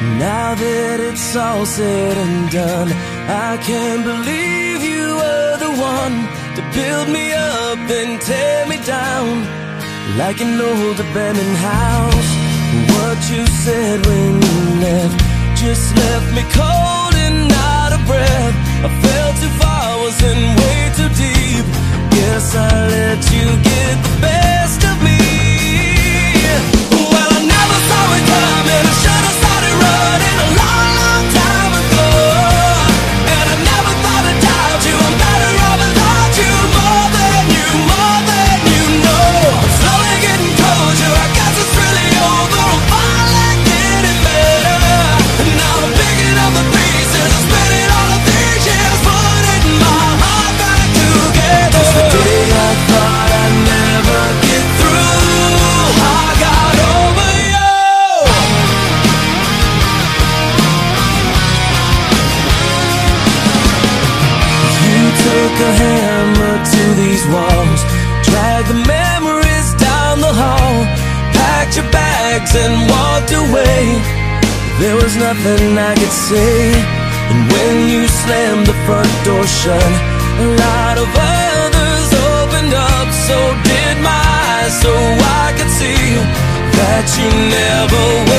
Now that it's all said and done, I can't believe you were the one to build me up and tear me down like an old abandoned house. What you said when you left just left me cold and out of breath. I fell too far, was in these walls, dragged the memories down the hall, packed your bags and walked away. There was nothing I could say, and when you slammed the front door shut, a lot of others opened up. So did my eyes, so I could see that you never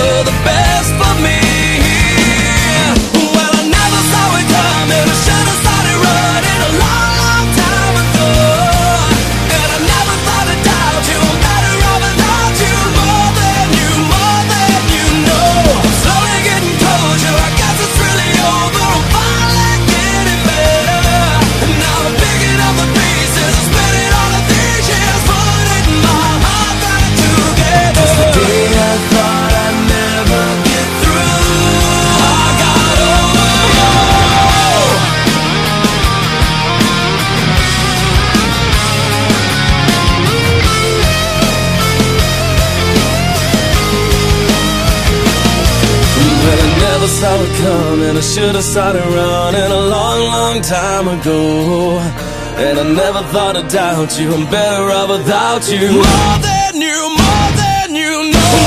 never saw it coming. I should have started running a long, long time ago. And I never thought I'd doubt you. I'm better off without you. More than you, more than you know.